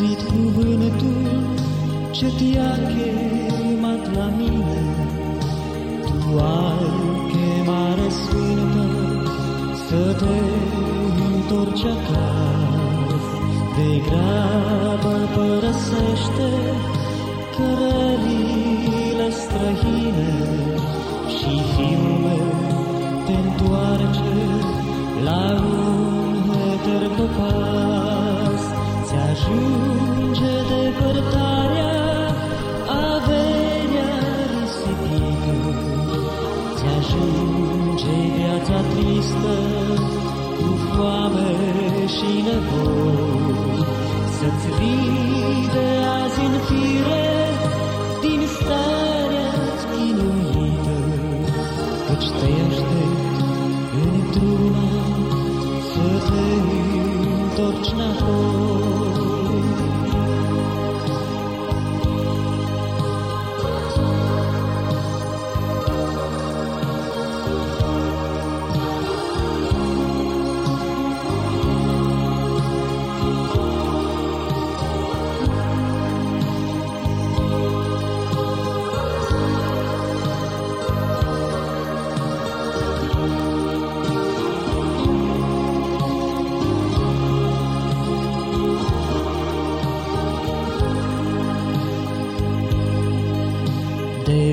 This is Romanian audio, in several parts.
auzit cuvântul ce te-a chemat la mine. Tu ai chemare sfântă să te întorci acasă. De grabă părăsește cărările străine și fiul meu te întoarce la un eterno pas. Ți-ajunge depărtarea, averea risipită, Ți-ajunge viața tristă, cu foame și nevoi, Să-ți vii de azi în fire,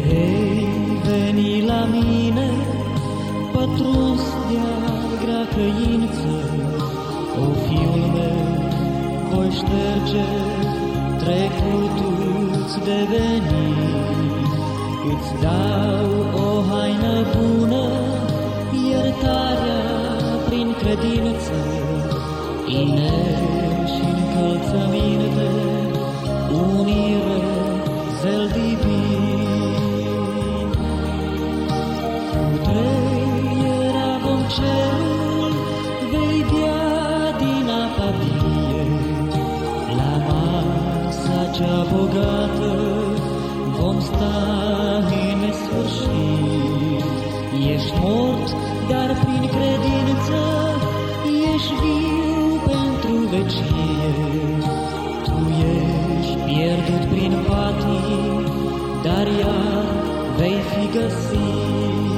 vei veni la mine, pătruns de-a grea căință, O fiul meu, voi șterge trecutul-ți deveni. Îți dau o haină bună, iertarea prin credință, Inel Ești mort, dar prin credință ești viu pentru vecie. Tu ești pierdut prin patii, dar iar vei fi găsit.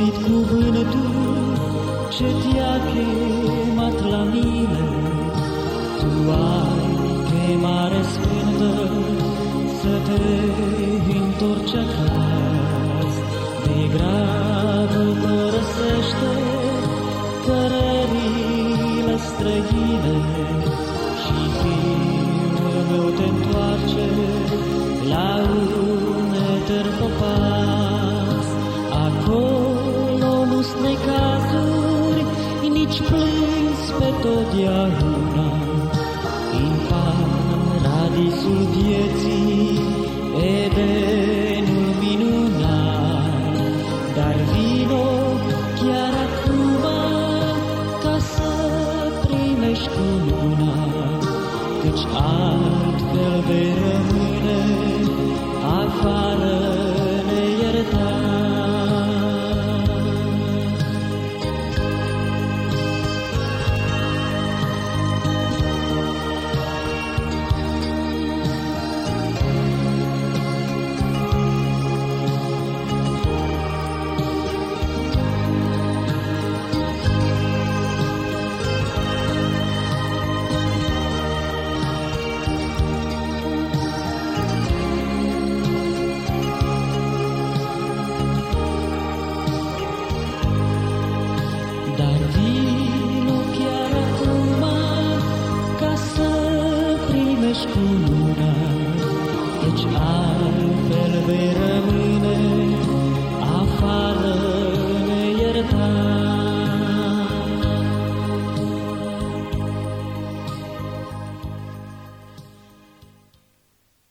Auzit cuvântul ce te-a chemat la mine, Tu ai chemare sfântă să te întorci acasă. De grabă părăsește cărările străine și fiul meu te întoarce la un etern pas. Nici plâns pe totdeauna. În paradisul vieții, Edenul minunat. Dar vino chiar acum ca să primești cununa, Căci altfel vei rămâne primești